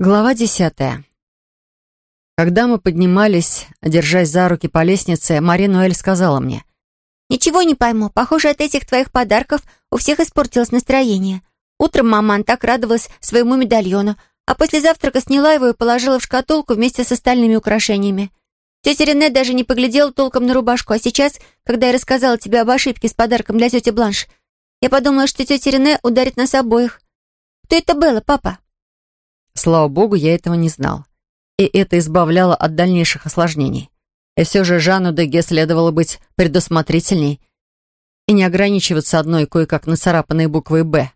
Глава десятая. Когда мы поднимались, держась за руки по лестнице, Мари Нуэль сказала мне. «Ничего не пойму. Похоже, от этих твоих подарков у всех испортилось настроение. Утром маман так радовалась своему медальону, а после завтрака сняла его и положила в шкатулку вместе с остальными украшениями. Тетя Рене даже не поглядела толком на рубашку, а сейчас, когда я рассказала тебе об ошибке с подарком для тети Бланш, я подумала, что тетя Рене ударит нас обоих. Кто это было, папа?» Слава богу, я этого не знал. И это избавляло от дальнейших осложнений. И все же Жанну Деге следовало быть предусмотрительней и не ограничиваться одной кое-как нацарапанной буквой «Б».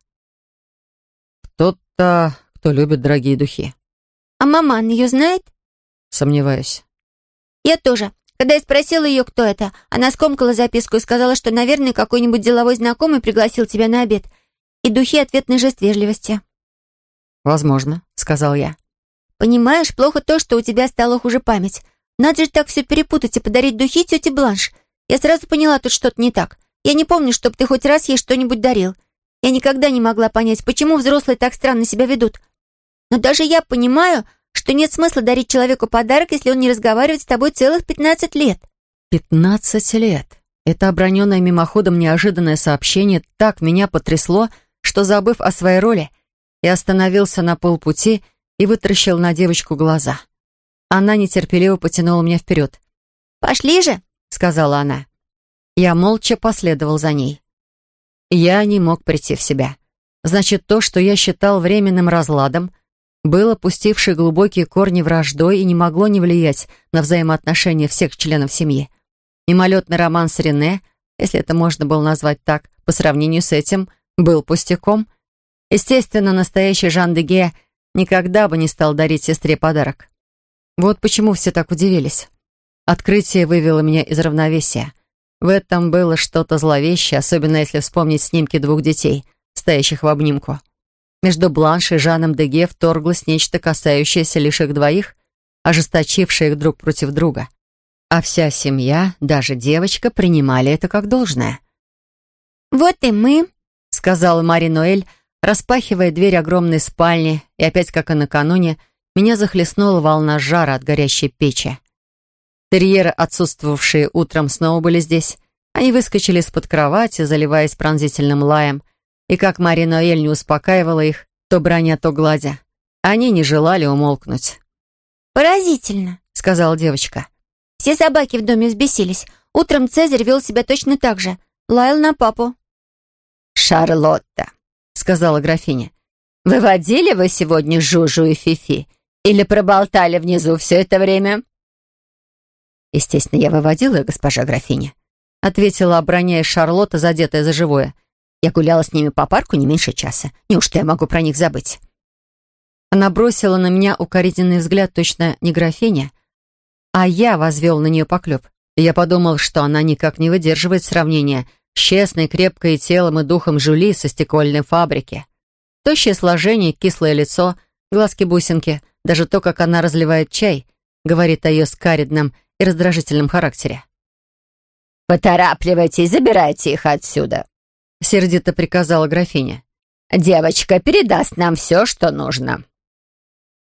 Кто-то, кто любит дорогие духи. «А маман ее знает?» Сомневаюсь. «Я тоже. Когда я спросила ее, кто это, она скомкала записку и сказала, что, наверное, какой-нибудь деловой знакомый пригласил тебя на обед. И духи — ответный жест вежливости». «Возможно», — сказал я. «Понимаешь, плохо то, что у тебя стала хуже память. Надо же так все перепутать и подарить духи тете Бланш. Я сразу поняла, тут что-то не так. Я не помню, чтобы ты хоть раз ей что-нибудь дарил. Я никогда не могла понять, почему взрослые так странно себя ведут. Но даже я понимаю, что нет смысла дарить человеку подарок, если он не разговаривает с тобой целых 15 лет». «Пятнадцать лет». Это оброненное мимоходом неожиданное сообщение так меня потрясло, что, забыв о своей роли, и остановился на полпути и вытаращил на девочку глаза. Она нетерпеливо потянула меня вперед. «Пошли же», — сказала она. Я молча последовал за ней. Я не мог прийти в себя. Значит, то, что я считал временным разладом, было пустившей глубокие корни враждой и не могло не влиять на взаимоотношения всех членов семьи. Мимолетный роман с Рене, если это можно было назвать так, по сравнению с этим, был пустяком — Естественно, настоящий Жан де Ге никогда бы не стал дарить сестре подарок. Вот почему все так удивились. Открытие вывело меня из равновесия. В этом было что-то зловещее, особенно если вспомнить снимки двух детей, стоящих в обнимку. Между Бланш и Жаном де Ге вторглось нечто, касающееся лишь их двоих, ожесточившее их друг против друга. А вся семья, даже девочка, принимали это как должное. «Вот и мы», — сказала Мари Ноэль, Распахивая дверь огромной спальни, и опять, как и накануне, меня захлестнула волна жара от горящей печи. Терьеры, отсутствовавшие утром, снова были здесь. Они выскочили из-под кровати, заливаясь пронзительным лаем, и как Мари Ноэль не успокаивала их, то броня, то гладя. Они не желали умолкнуть. «Поразительно», — сказала девочка. «Все собаки в доме взбесились. Утром Цезарь вел себя точно так же. Лаял на папу». «Шарлотта», сказала графиня. «Выводили вы сегодня Жужу и Фифи? Или проболтали внизу все это время?» «Естественно, я выводила госпожа графиня», ответила, обороняя Шарлотта, задетая за живое. «Я гуляла с ними по парку не меньше часа. Неужто я могу про них забыть?» Она бросила на меня укоризненный взгляд, точно не графиня, а я возвел на нее поклеп. Я подумал, что она никак не выдерживает сравнения честной, крепкой телом и духом Жули со стекольной фабрики. Тощее сложение, кислое лицо, глазки-бусинки, даже то, как она разливает чай, говорит о ее скаридном и раздражительном характере. «Поторапливайте и забирайте их отсюда», — сердито приказала графиня. «Девочка передаст нам все, что нужно».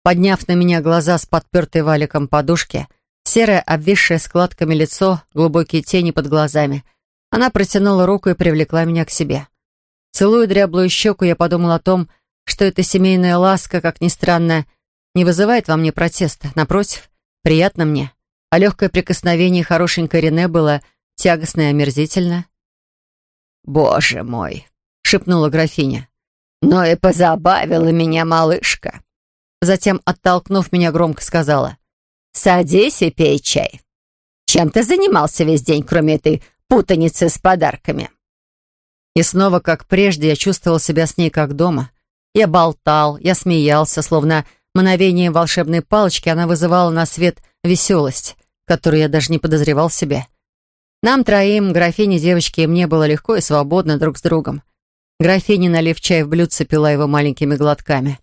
Подняв на меня глаза с подпертой валиком подушки, серое, обвисшее складками лицо, глубокие тени под глазами — она протянула руку и привлекла меня к себе. Целуя дряблую щеку, я подумал о том, что эта семейная ласка, как ни странно, не вызывает во мне протеста. Напротив, приятно мне. А легкое прикосновение хорошенькой Рене было тягостно и омерзительно. «Боже мой!» — шепнула графиня. «Но и позабавила меня малышка!» Затем, оттолкнув меня, громко сказала. «Садись и пей чай. Чем ты занимался весь день, кроме этой путаницы с подарками. И снова, как прежде, я чувствовал себя с ней как дома. Я болтал, я смеялся, словно мановением волшебной палочки она вызывала на свет веселость, которую я даже не подозревал в себе. Нам троим, графине, девочке и мне было легко и свободно друг с другом. Графиня, налив чай в блюдце, пила его маленькими глотками.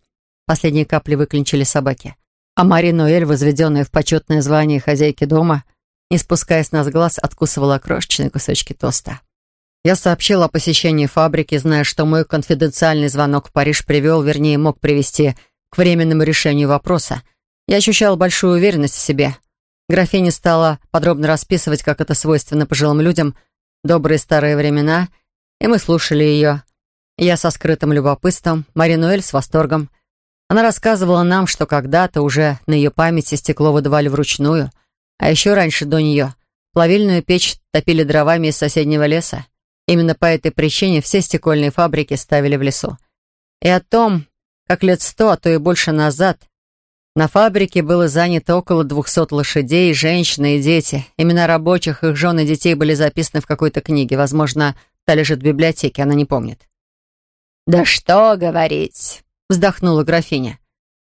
Последние капли выклинчили собаки. А Мари Ноэль, возведенная в почетное звание хозяйки дома, не спуская с нас глаз, откусывала крошечные кусочки тоста. Я сообщил о посещении фабрики, зная, что мой конфиденциальный звонок в Париж привел, вернее, мог привести к временному решению вопроса. Я ощущал большую уверенность в себе. Графиня стала подробно расписывать, как это свойственно пожилым людям, добрые старые времена, и мы слушали ее. Я со скрытым любопытством, Маринуэль с восторгом. Она рассказывала нам, что когда-то уже на ее памяти стекло выдавали вручную, а еще раньше до нее плавильную печь топили дровами из соседнего леса. Именно по этой причине все стекольные фабрики ставили в лесу. И о том, как лет сто, а то и больше назад, на фабрике было занято около двухсот лошадей, женщины и дети. Имена рабочих, их жен и детей были записаны в какой-то книге. Возможно, та лежит в библиотеке, она не помнит. «Да что говорить!» — вздохнула графиня.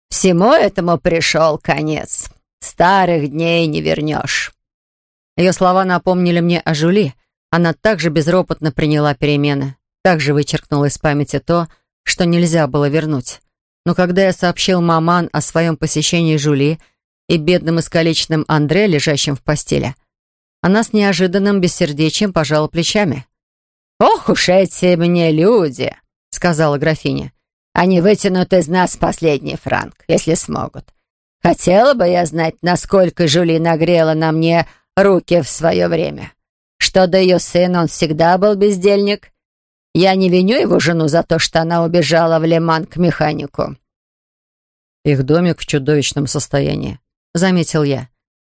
«Всему этому пришел конец. Старых дней не вернешь». Ее слова напомнили мне о Жули. Она также безропотно приняла перемены, также вычеркнула из памяти то, что нельзя было вернуть. Но когда я сообщил маман о своем посещении Жули и бедным искалеченным Андре, лежащим в постели, она с неожиданным бессердечием пожала плечами. «Ох уж эти мне люди!» — сказала графиня. «Они вытянут из нас последний франк, если смогут. Хотела бы я знать, насколько Жули нагрела на мне руки в свое время. Что до ее сына, он всегда был бездельник. Я не виню его жену за то, что она убежала в Леман к механику». «Их домик в чудовищном состоянии», — заметил я.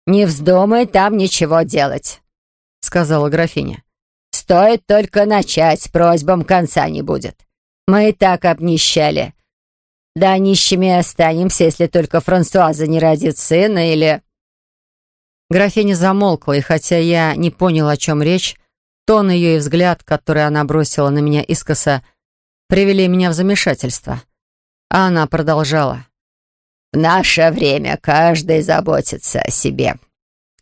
«Не вздумай там ничего делать», — сказала графиня. «Стоит только начать, просьбам конца не будет. Мы и так обнищали. Да нищими останемся, если только Франсуаза не родит сына или...» Графиня замолкла, и хотя я не понял, о чем речь, тон ее и взгляд, который она бросила на меня искоса, привели меня в замешательство. А она продолжала. «В наше время каждый заботится о себе.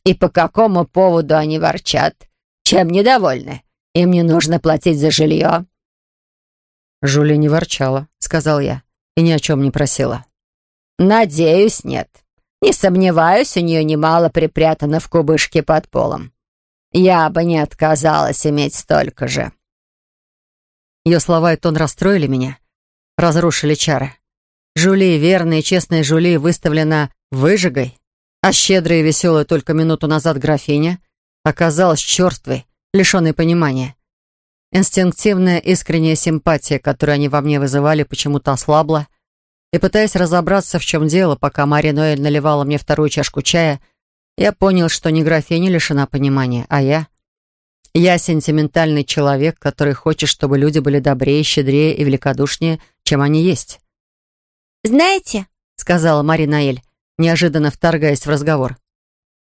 И по какому поводу они ворчат? Чем недовольны? Им не нужно платить за жилье». Жуля не ворчала, сказал я, и ни о чем не просила. «Надеюсь, нет. Не сомневаюсь, у нее немало припрятано в кубышке под полом. Я бы не отказалась иметь столько же». Ее слова и тон расстроили меня, разрушили чары. Жули, верная и честная Жули, выставлена выжигой, а щедрая и веселая только минуту назад графиня оказалась чертвой, лишенной понимания. Инстинктивная искренняя симпатия, которую они во мне вызывали, почему-то ослабла, и, пытаясь разобраться, в чем дело, пока Мария Ноэль наливала мне вторую чашку чая, я понял, что не графиня лишена понимания, а я. Я сентиментальный человек, который хочет, чтобы люди были добрее, щедрее и великодушнее, чем они есть. «Знаете», — сказала Мария Ноэль, неожиданно вторгаясь в разговор.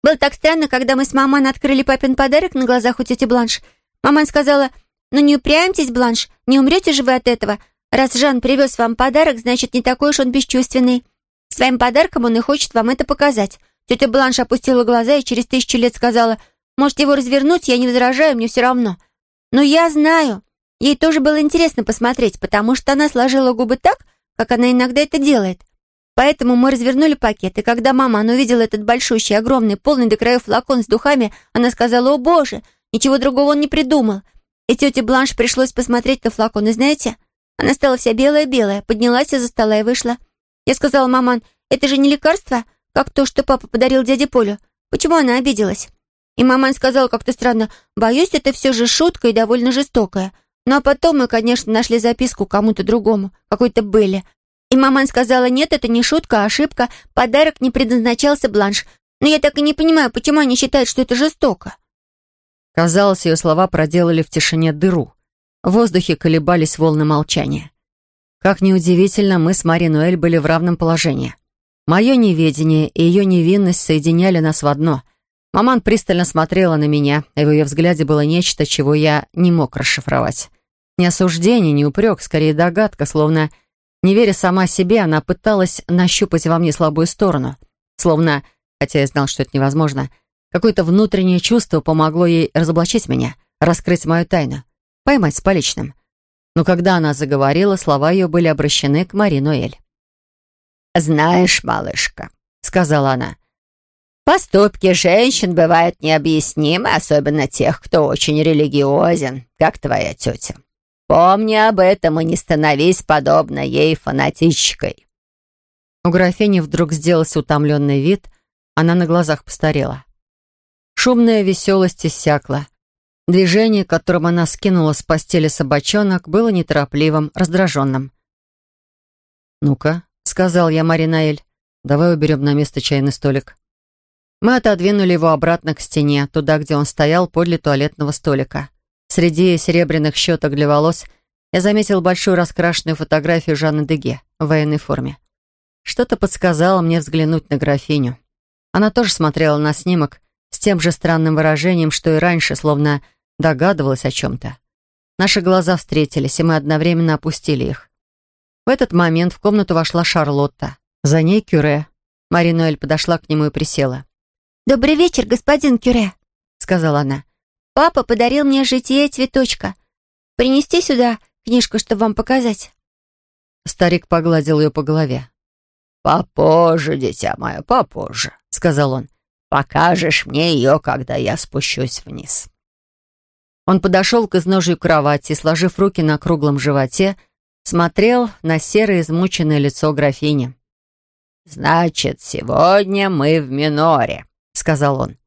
«Было так странно, когда мы с мамой открыли папин подарок на глазах у тети Бланш. Маман сказала, ну не упрямьтесь, Бланш, не умрете же вы от этого. Раз Жан привез вам подарок, значит, не такой уж он бесчувственный. Своим подарком он и хочет вам это показать. Тетя Бланш опустила глаза и через тысячу лет сказала, «Можете его развернуть, я не возражаю, мне все равно». Но я знаю. Ей тоже было интересно посмотреть, потому что она сложила губы так, как она иногда это делает. Поэтому мы развернули пакет, и когда мама она увидела этот большущий, огромный, полный до краев флакон с духами, она сказала, «О, Боже, ничего другого он не придумал». И тете Бланш пришлось посмотреть на флакон, и знаете, она стала вся белая-белая, поднялась из-за стола и вышла. Я сказала, маман, это же не лекарство, как то, что папа подарил дяде Полю. Почему она обиделась? И маман сказала как-то странно, боюсь, это все же шутка и довольно жестокая. Ну а потом мы, конечно, нашли записку кому-то другому, какой-то Белле. И маман сказала, нет, это не шутка, а ошибка, подарок не предназначался Бланш. Но я так и не понимаю, почему они считают, что это жестоко. Казалось, ее слова проделали в тишине дыру. В воздухе колебались волны молчания. Как неудивительно, мы с Мари были в равном положении. Мое неведение и ее невинность соединяли нас в одно. Маман пристально смотрела на меня, и в ее взгляде было нечто, чего я не мог расшифровать. Не осуждение, не упрек, скорее догадка, словно, не веря сама себе, она пыталась нащупать во мне слабую сторону. Словно, хотя я знал, что это невозможно, какое-то внутреннее чувство помогло ей разоблачить меня, раскрыть мою тайну поймать с поличным. Но когда она заговорила, слова ее были обращены к Мари Ноэль. «Знаешь, малышка», — сказала она, «поступки женщин бывают необъяснимы, особенно тех, кто очень религиозен, как твоя тетя. Помни об этом и не становись подобно ей фанатичкой». У графини вдруг сделался утомленный вид, она на глазах постарела. Шумная веселость иссякла. Движение, которым она скинула с постели собачонок, было неторопливым, раздраженным. «Ну-ка», — сказал я Маринаэль, — «давай уберем на место чайный столик». Мы отодвинули его обратно к стене, туда, где он стоял подле туалетного столика. Среди серебряных щеток для волос я заметил большую раскрашенную фотографию Жанны Деге в военной форме. Что-то подсказало мне взглянуть на графиню. Она тоже смотрела на снимок тем же странным выражением, что и раньше, словно догадывалась о чем-то. Наши глаза встретились, и мы одновременно опустили их. В этот момент в комнату вошла Шарлотта. За ней Кюре. Маринуэль подошла к нему и присела. «Добрый вечер, господин Кюре», — сказала она. «Папа подарил мне житие цветочка. Принести сюда книжку, чтобы вам показать». Старик погладил ее по голове. «Попозже, дитя мое, попозже», — сказал он. «Покажешь мне ее, когда я спущусь вниз». Он подошел к изножию кровати, сложив руки на круглом животе, смотрел на серое измученное лицо графини. «Значит, сегодня мы в миноре», — сказал он.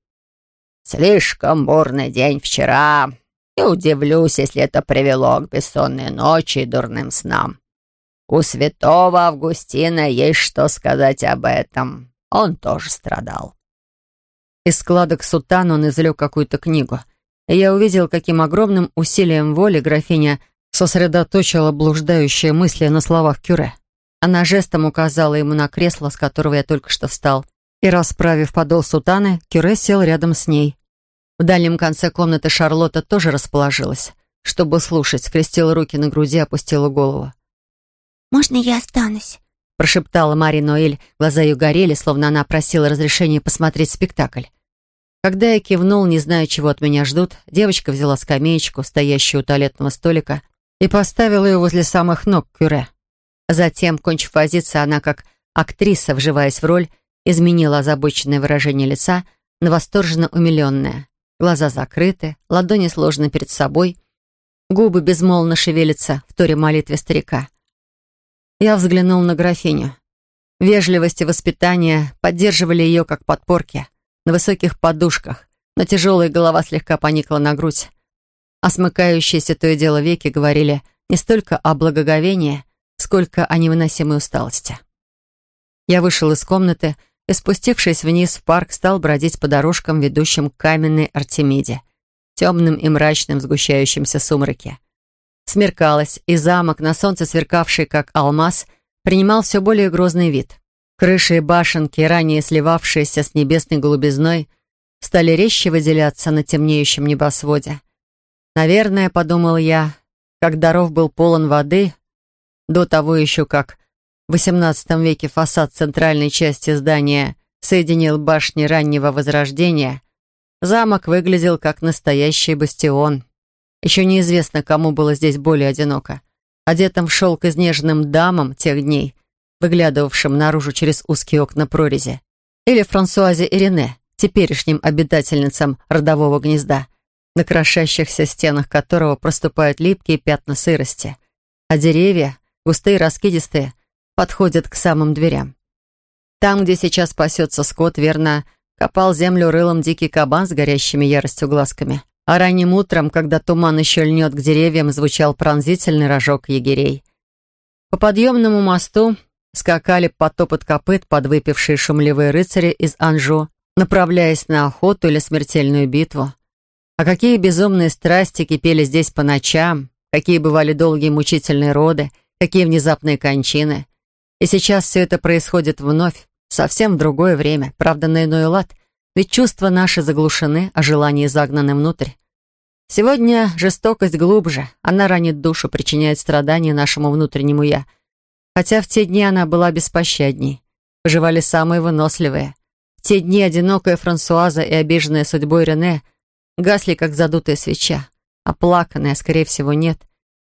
«Слишком бурный день вчера. Не удивлюсь, если это привело к бессонной ночи и дурным снам. У святого Августина есть что сказать об этом. Он тоже страдал». Из складок сутан он извлек какую-то книгу, и я увидел, каким огромным усилием воли графиня сосредоточила блуждающие мысли на словах Кюре. Она жестом указала ему на кресло, с которого я только что встал, и, расправив подол сутаны, Кюре сел рядом с ней. В дальнем конце комнаты Шарлотта тоже расположилась, чтобы слушать, скрестила руки на груди, опустила голову. «Можно я останусь?» Прошептала Мари Ноэль. Глаза ее горели, словно она просила разрешения посмотреть спектакль. Когда я кивнул, не зная, чего от меня ждут, девочка взяла скамеечку, стоящую у туалетного столика, и поставила ее возле самых ног Кюре. Затем, кончив возиться, она, как актриса, вживаясь в роль, изменила озабоченное выражение лица на восторженно умиленное. Глаза закрыты, ладони сложены перед собой, губы безмолвно шевелятся в торе молитве старика. Я взглянул на графиню. Вежливость и воспитание поддерживали ее как подпорки, на высоких подушках, но тяжелая голова слегка поникла на грудь. А смыкающиеся то и дело веки говорили не столько о благоговении, сколько о невыносимой усталости. Я вышел из комнаты и, спустившись вниз в парк, стал бродить по дорожкам, ведущим к каменной Артемиде, темным и мрачным в сгущающемся сумраке. Смеркалось, и замок, на солнце сверкавший как алмаз, принимал все более грозный вид. Крыши и башенки, ранее сливавшиеся с небесной голубизной, стали резче выделяться на темнеющем небосводе. Наверное, подумал я, как даров был полон воды, до того еще как в XVIII веке фасад центральной части здания соединил башни раннего Возрождения, замок выглядел как настоящий бастион. Еще неизвестно, кому было здесь более одиноко. Одетым в шелк изнеженным дамам тех дней, выглядывавшим наружу через узкие окна прорези, или Франсуазе Ирене, теперешним обитательницам родового гнезда, на крошащихся стенах которого проступают липкие пятна сырости, а деревья, густые раскидистые, подходят к самым дверям. Там, где сейчас пасется скот, верно, копал землю рылом дикий кабан с горящими яростью глазками. А ранним утром, когда туман еще льнет к деревьям, звучал пронзительный рожок егерей. По подъемному мосту скакали под топот копыт подвыпившие шумливые рыцари из Анжу, направляясь на охоту или смертельную битву. А какие безумные страсти кипели здесь по ночам, какие бывали долгие мучительные роды, какие внезапные кончины. И сейчас все это происходит вновь, совсем в другое время, правда, на иной лад — ведь чувства наши заглушены, а желания загнаны внутрь. Сегодня жестокость глубже, она ранит душу, причиняет страдания нашему внутреннему «я». Хотя в те дни она была беспощадней. Выживали самые выносливые. В те дни одинокая Франсуаза и обиженная судьбой Рене гасли, как задутая свеча. Оплаканная, скорее всего, нет.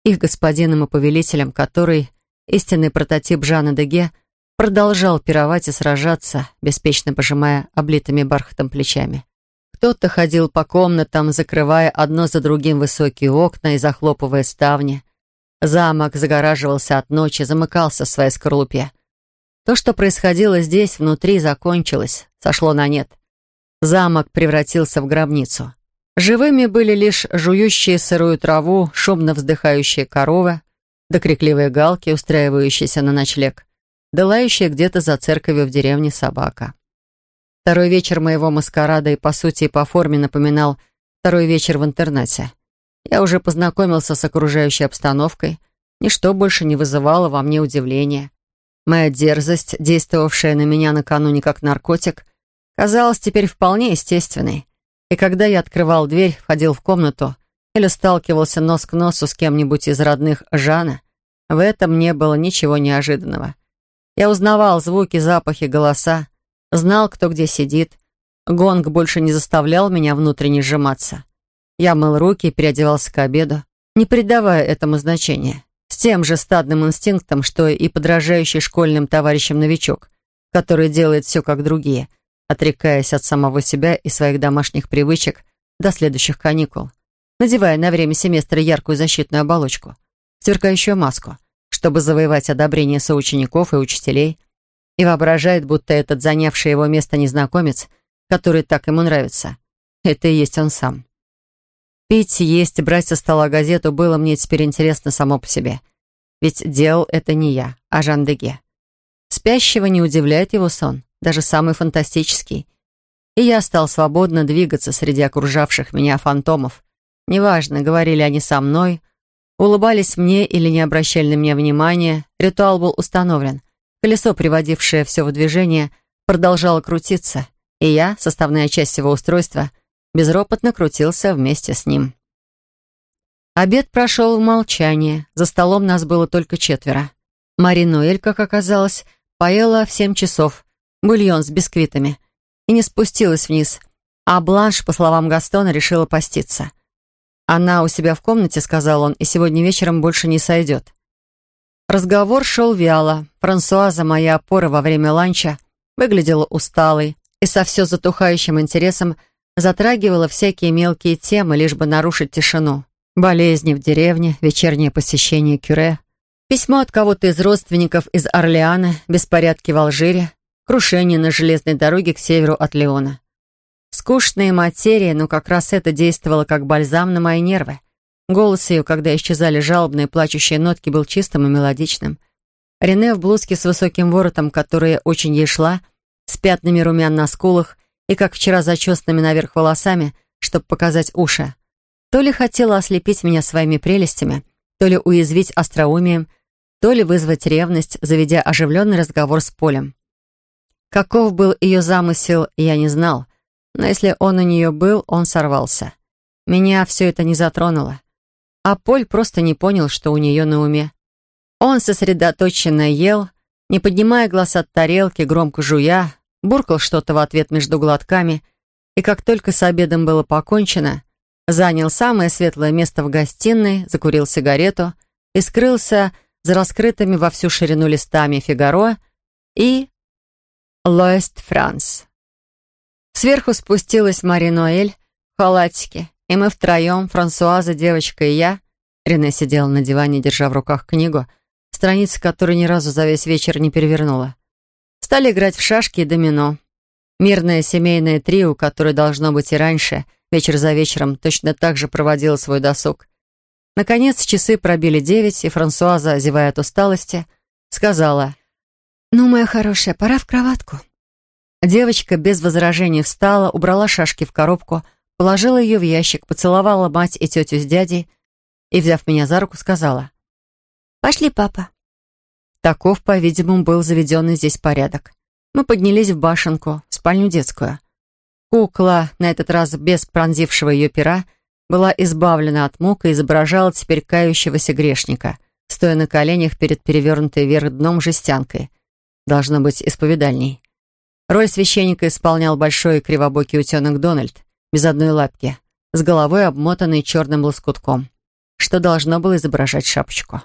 Их господином и повелителем, который, истинный прототип Жана Деге, продолжал пировать и сражаться, беспечно пожимая облитыми бархатом плечами. Кто-то ходил по комнатам, закрывая одно за другим высокие окна и захлопывая ставни. Замок загораживался от ночи, замыкался в своей скорлупе. То, что происходило здесь, внутри, закончилось, сошло на нет. Замок превратился в гробницу. Живыми были лишь жующие сырую траву, шумно вздыхающие коровы, да крикливые галки, устраивающиеся на ночлег, да лающая где-то за церковью в деревне собака. Второй вечер моего маскарада и, по сути, и по форме напоминал второй вечер в интернете. Я уже познакомился с окружающей обстановкой, ничто больше не вызывало во мне удивления. Моя дерзость, действовавшая на меня накануне как наркотик, казалась теперь вполне естественной. И когда я открывал дверь, входил в комнату или сталкивался нос к носу с кем-нибудь из родных Жана, в этом не было ничего неожиданного. Я узнавал звуки, запахи, голоса, знал, кто где сидит. Гонг больше не заставлял меня внутренне сжиматься. Я мыл руки и переодевался к обеду, не придавая этому значения. С тем же стадным инстинктом, что и подражающий школьным товарищам новичок, который делает все как другие — отрекаясь от самого себя и своих домашних привычек до следующих каникул, надевая на время семестра яркую защитную оболочку, сверкающую маску, чтобы завоевать одобрение соучеников и учителей, и воображает, будто этот занявший его место незнакомец, который так ему нравится, это и есть он сам. Пить, есть, брать со стола газету было мне теперь интересно само по себе. Ведь делал это не я, а Жан Деге. Спящего не удивляет его сон даже самый фантастический. И я стал свободно двигаться среди окружавших меня фантомов. Неважно, говорили они со мной, улыбались мне или не обращали на меня внимания, ритуал был установлен. Колесо, приводившее все в движение, продолжало крутиться, и я, составная часть всего устройства, безропотно крутился вместе с ним. Обед прошел в молчании. За столом нас было только четверо. Мари Ноэль, как оказалось, поела в семь часов, бульон с бисквитами, и не спустилась вниз, а Бланш, по словам Гастона, решила поститься. «Она у себя в комнате», — сказал он, — «и сегодня вечером больше не сойдет». Разговор шел вяло. Франсуаза, моя опора во время ланча, выглядела усталой и со все затухающим интересом затрагивала всякие мелкие темы, лишь бы нарушить тишину. Болезни в деревне, вечернее посещение кюре, письмо от кого-то из родственников из Орлеана, беспорядки в Алжире, крушение на железной дороге к северу от Леона. Скучная материя, но как раз это действовало как бальзам на мои нервы. Голос ее, когда исчезали жалобные плачущие нотки, был чистым и мелодичным. Рене в блузке с высоким воротом, которая очень ей шла, с пятнами румян на скулах и, как вчера, зачесанными наверх волосами, чтобы показать уши. То ли хотела ослепить меня своими прелестями, то ли уязвить остроумием, то ли вызвать ревность, заведя оживленный разговор с Полем. Каков был ее замысел, я не знал, но если он у нее был, он сорвался. Меня все это не затронуло. А Поль просто не понял, что у нее на уме. Он сосредоточенно ел, не поднимая глаз от тарелки, громко жуя, буркал что-то в ответ между глотками, и как только с обедом было покончено, занял самое светлое место в гостиной, закурил сигарету и скрылся за раскрытыми во всю ширину листами «Фигаро» и Лоэст Франс. Сверху спустилась Мари Ноэль в халатике, и мы втроем, Франсуаза, девочка и я, Рене сидела на диване, держа в руках книгу, страницы которой ни разу за весь вечер не перевернула. Стали играть в шашки и домино. Мирное семейное трио, которое должно быть и раньше, вечер за вечером, точно так же проводило свой досуг. Наконец часы пробили девять, и Франсуаза, зевая от усталости, сказала «Ну, моя хорошая, пора в кроватку». Девочка без возражений встала, убрала шашки в коробку, положила ее в ящик, поцеловала мать и тетю с дядей и, взяв меня за руку, сказала «Пошли, папа». Таков, по-видимому, был заведенный здесь порядок. Мы поднялись в башенку, в спальню детскую. Кукла, на этот раз без пронзившего ее пера, была избавлена от мук и изображала теперь кающегося грешника, стоя на коленях перед перевернутой вверх дном жестянкой — должно быть, исповедальней. Роль священника исполнял большой кривобокий утенок Дональд, без одной лапки, с головой обмотанной черным лоскутком, что должно было изображать шапочку.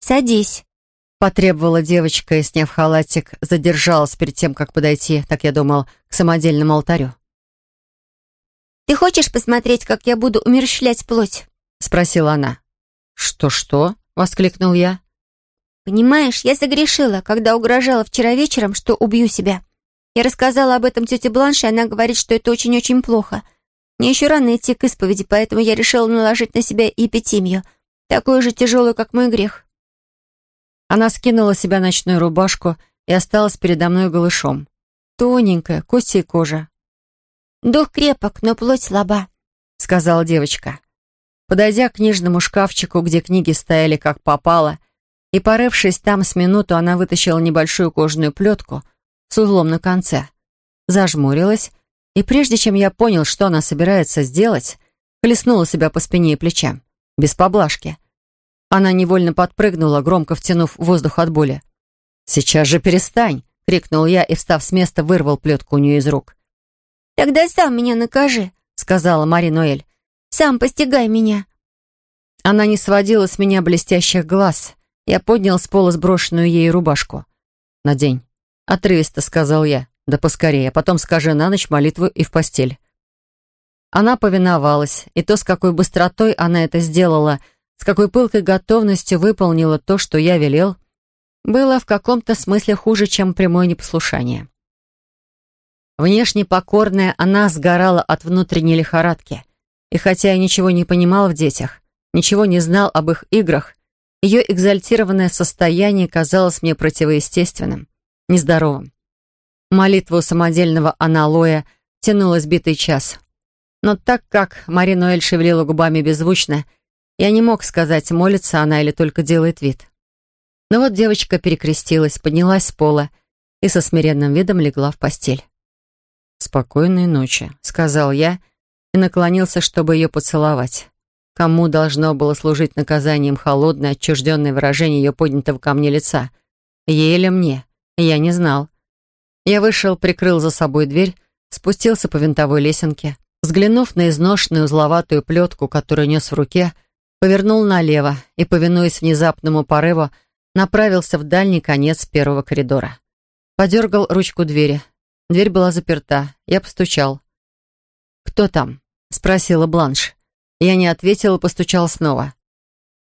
«Садись», — потребовала девочка и, сняв халатик, задержалась перед тем, как подойти, так я думал, к самодельному алтарю. «Ты хочешь посмотреть, как я буду умерщвлять плоть?» — спросила она. «Что-что?» — воскликнул я. Понимаешь, я согрешила, когда угрожала вчера вечером, что убью себя. Я рассказала об этом тете Бланше, и она говорит, что это очень-очень плохо. Мне еще рано идти к исповеди, поэтому я решила наложить на себя эпитимию, такую же тяжелую, как мой грех. Она скинула с себя ночную рубашку и осталась передо мной голышом. Тоненькая, кости и кожа. «Дух крепок, но плоть слаба», — сказала девочка. Подойдя к книжному шкафчику, где книги стояли как попало, и, порывшись там с минуту, она вытащила небольшую кожаную плетку с узлом на конце, зажмурилась, и прежде чем я понял, что она собирается сделать, хлестнула себя по спине и плечам, без поблажки. Она невольно подпрыгнула, громко втянув воздух от боли. «Сейчас же перестань!» — крикнул я и, встав с места, вырвал плетку у нее из рук. «Тогда сам меня накажи», — сказала Мари Ноэль. «Сам постигай меня». Она не сводила с меня блестящих глаз. Я поднял с пола сброшенную ей рубашку. «Надень». «Отрывисто», — сказал я. «Да поскорее, а потом скажи на ночь молитву и в постель». Она повиновалась, и то, с какой быстротой она это сделала, с какой пылкой готовностью выполнила то, что я велел, было в каком-то смысле хуже, чем прямое непослушание. Внешне покорная, она сгорала от внутренней лихорадки. И хотя я ничего не понимал в детях, ничего не знал об их играх, ее экзальтированное состояние казалось мне противоестественным, нездоровым. Молитва у самодельного аналоя тянулась битый час. Но так как Мари Ноэль шевелила губами беззвучно, я не мог сказать, молится она или только делает вид. Но вот девочка перекрестилась, поднялась с пола и со смиренным видом легла в постель. «Спокойной ночи», — сказал я и наклонился, чтобы ее поцеловать. Кому должно было служить наказанием холодное, отчужденное выражение ее поднятого ко мне лица? Ей или мне? Я не знал. Я вышел, прикрыл за собой дверь, спустился по винтовой лесенке, взглянув на изношенную узловатую плетку, которую нес в руке, повернул налево и, повинуясь внезапному порыву, направился в дальний конец первого коридора. Подергал ручку двери. Дверь была заперта. Я постучал. «Кто там?» — спросила Бланш. Я не ответил и постучал снова.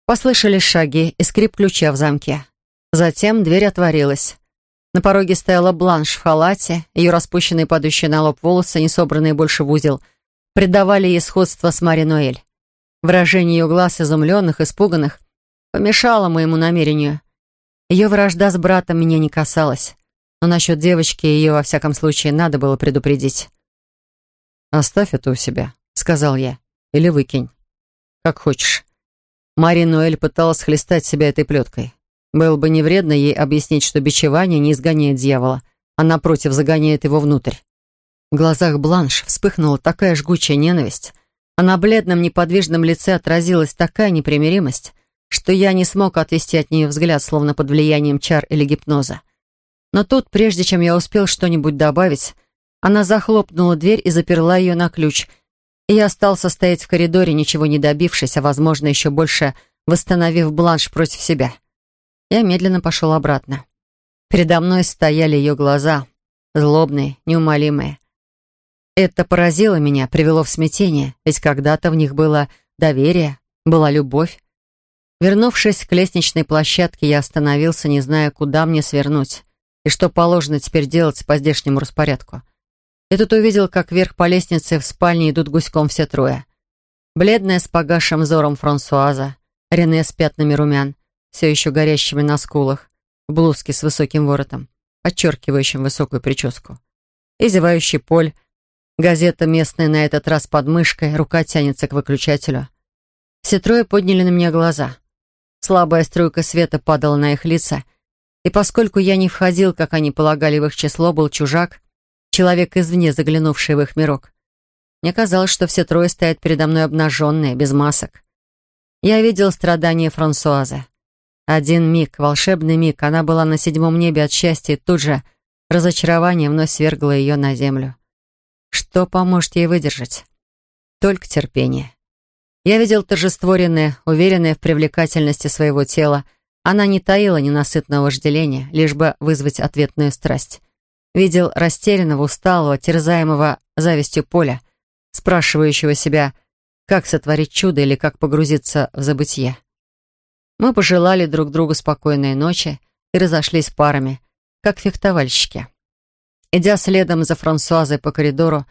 Послышались шаги и скрип ключа в замке. Затем дверь отворилась. На пороге стояла Бланш в халате, ее распущенные падающие на лоб волосы, не собранные больше в узел, придавали ей сходство с Мари Ноэль. Выражение ее глаз, изумленных, испуганных, помешало моему намерению. Ее вражда с братом меня не касалась. Но насчет девочки ее, во всяком случае, надо было предупредить. «Оставь это у себя», — сказал я. «Или выкинь. Как хочешь». Мари Ноэль пыталась хлестать себя этой плеткой. Было бы не вредно ей объяснить, что бичевание не изгоняет дьявола, а напротив загоняет его внутрь. В глазах Бланш вспыхнула такая жгучая ненависть, а на бледном неподвижном лице отразилась такая непримиримость, что я не смог отвести от нее взгляд, словно под влиянием чар или гипноза. Но тут, прежде чем я успел что-нибудь добавить, она захлопнула дверь и заперла ее на ключ, и я остался стоять в коридоре, ничего не добившись, а, возможно, еще больше восстановив бланш против себя. Я медленно пошел обратно. Передо мной стояли ее глаза, злобные, неумолимые. Это поразило меня, привело в смятение, ведь когда-то в них было доверие, была любовь. Вернувшись к лестничной площадке, я остановился, не зная, куда мне свернуть и что положено теперь делать по здешнему распорядку. Я тут увидел, как вверх по лестнице в спальне идут гуськом все трое. Бледная с погасшим взором Франсуаза, Рене с пятнами румян, все еще горящими на скулах, в блузке с высоким воротом, подчеркивающим высокую прическу. И зевающий Поль, газета местная на этот раз под мышкой, рука тянется к выключателю. Все трое подняли на меня глаза. Слабая струйка света падала на их лица — и поскольку я не входил, как они полагали, в их число, был чужак, человек извне, заглянувший в их мирок. Мне казалось, что все трое стоят передо мной обнаженные, без масок. Я видел страдания Франсуазы. Один миг, волшебный миг, она была на седьмом небе от счастья, и тут же разочарование вновь свергло ее на землю. Что поможет ей выдержать? Только терпение. Я видел торжество Рене, уверенное в привлекательности своего тела, она не таила ненасытного вожделения, лишь бы вызвать ответную страсть. Видел растерянного, усталого, терзаемого завистью поля, спрашивающего себя, как сотворить чудо или как погрузиться в забытье. Мы пожелали друг другу спокойной ночи и разошлись парами, как фехтовальщики. Идя следом за Франсуазой по коридору,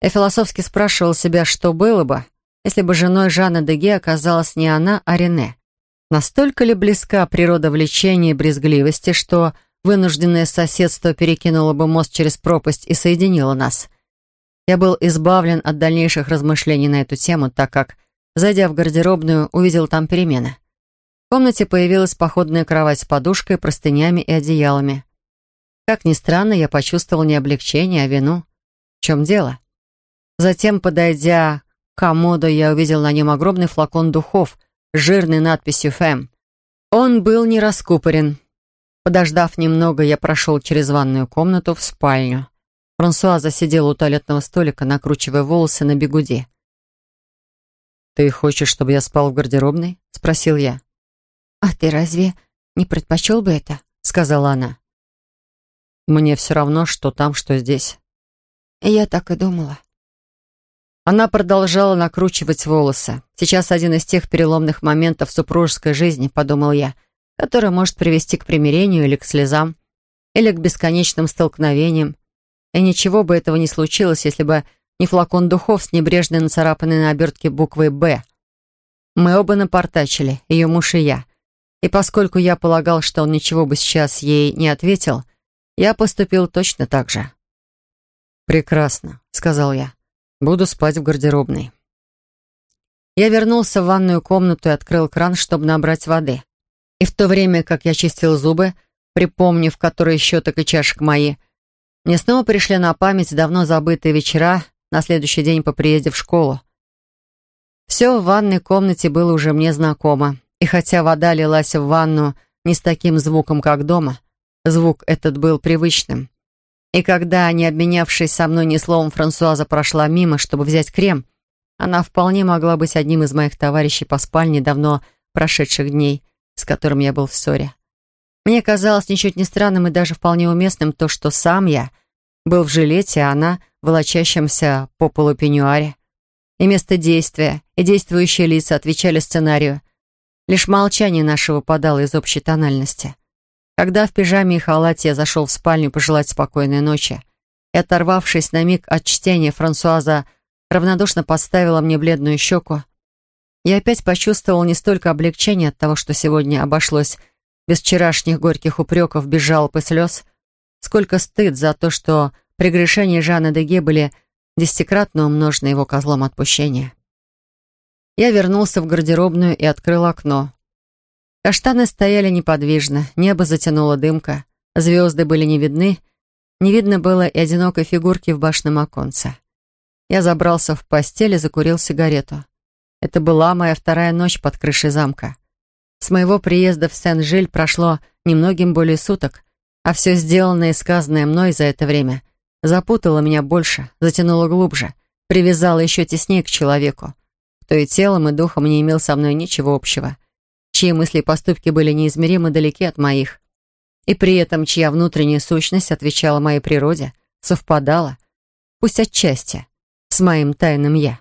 я философски спрашивал себя, что было бы, если бы женой Жанна Деге оказалась не она, а Рене. Настолько ли близка природа влечения и брезгливости, что вынужденное соседство перекинуло бы мост через пропасть и соединило нас? Я был избавлен от дальнейших размышлений на эту тему, так как, зайдя в гардеробную, увидел там перемены. В комнате появилась походная кровать с подушкой, простынями и одеялами. Как ни странно, я почувствовал не облегчение, а вину. В чем дело? Затем, подойдя к комоду, я увидел на нем огромный флакон духов с жирной надписью «Фэм». Он был не раскупорен. Подождав немного, я прошел через ванную комнату в спальню. Франсуаза сидела у туалетного столика, накручивая волосы на бегуди. «Ты хочешь, чтобы я спал в гардеробной?» — спросил я. «А ты разве не предпочел бы это?» — сказала она. «Мне все равно, что там, что здесь». Я так и думала. Она продолжала накручивать волосы. Сейчас один из тех переломных моментов супружеской жизни, подумал я, который может привести к примирению или к слезам, или к бесконечным столкновениям. И ничего бы этого не случилось, если бы не флакон духов с небрежно нацарапанной на обертке буквой «Б». Мы оба напортачили, ее муж и я. И поскольку я полагал, что он ничего бы сейчас ей не ответил, я поступил точно так же. «Прекрасно», — сказал я. «Буду спать в гардеробной». Я вернулся в ванную комнату и открыл кран, чтобы набрать воды. И в то время, как я чистил зубы, припомнив, которые щеток и чашек мои, мне снова пришли на память давно забытые вечера на следующий день по приезде в школу. Все в ванной комнате было уже мне знакомо. И хотя вода лилась в ванну не с таким звуком, как дома, звук этот был привычным. И когда, не обменявшись со мной ни словом, Франсуаза прошла мимо, чтобы взять крем, она вполне могла быть одним из моих товарищей по спальне давно прошедших дней, с которым я был в ссоре. Мне казалось ничуть не странным и даже вполне уместным то, что сам я был в жилете, а она — волочащемся по полу пеньюаре. И место действия, и действующие лица отвечали сценарию. Лишь молчание наше выпадало из общей тональности. Когда в пижаме и халате я зашел в спальню пожелать спокойной ночи, и, оторвавшись на миг от чтения, Франсуаза равнодушно подставила мне бледную щеку, я опять почувствовал не столько облегчение от того, что сегодня обошлось без вчерашних горьких упреков, без жалоб и слез, сколько стыд за то, что прегрешения Жана Деге были десятикратно умножены его козлом отпущения. Я вернулся в гардеробную и открыл окно. Каштаны стояли неподвижно, небо затянуло дымка, звезды были не видны, не видно было и одинокой фигурки в башенном оконце. Я забрался в постель и закурил сигарету. Это была моя вторая ночь под крышей замка. С моего приезда в Сен-Жиль прошло немногим более суток, а все сделанное и сказанное мной за это время запутало меня больше, затянуло глубже, привязало еще теснее к человеку, кто и телом, и духом не имел со мной ничего общего, чьи мысли и поступки были неизмеримо далеки от моих, и при этом чья внутренняя сущность отвечала моей природе, совпадала, пусть отчасти, с моим тайным «я».